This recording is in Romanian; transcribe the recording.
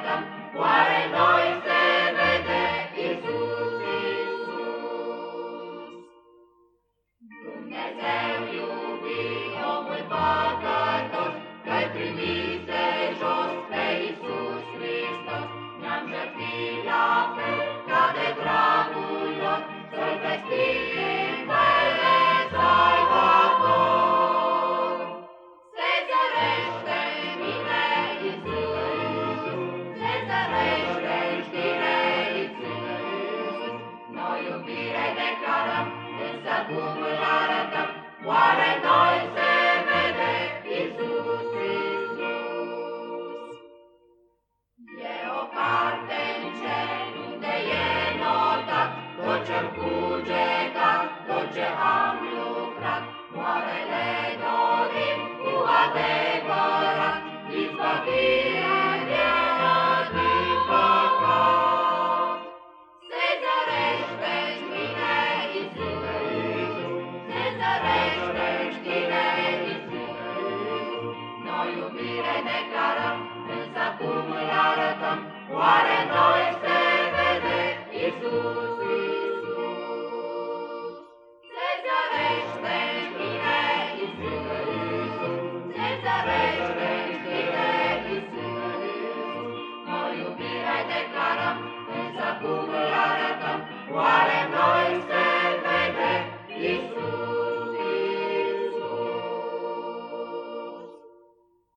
Adam. întărește-l știre Iisus. Noi iubire declarăm, însă Irene Cal.